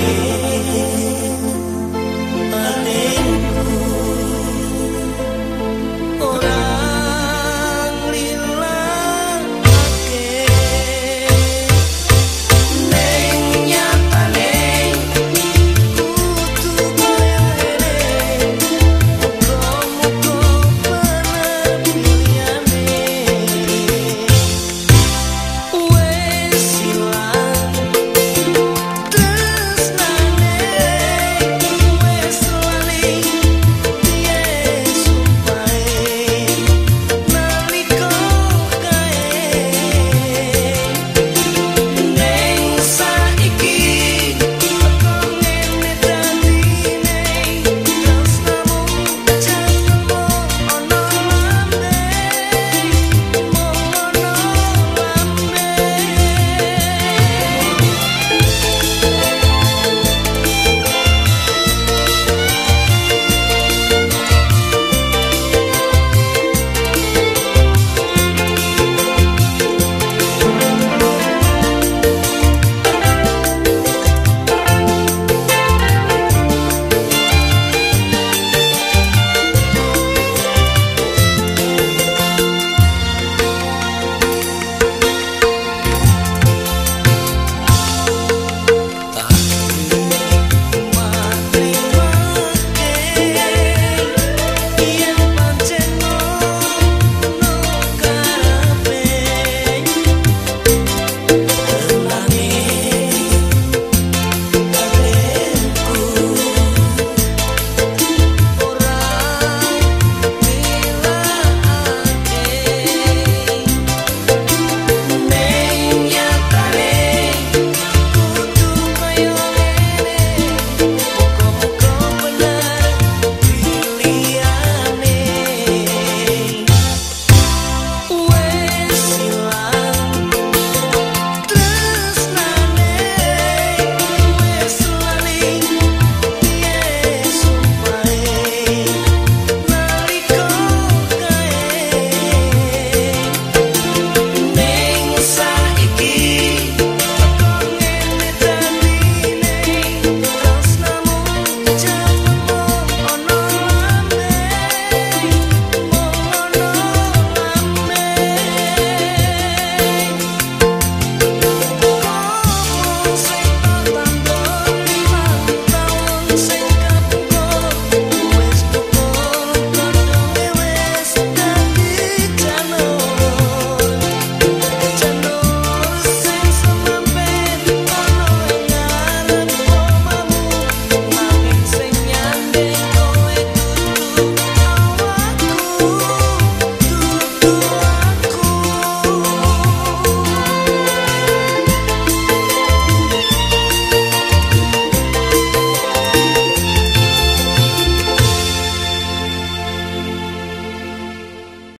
You.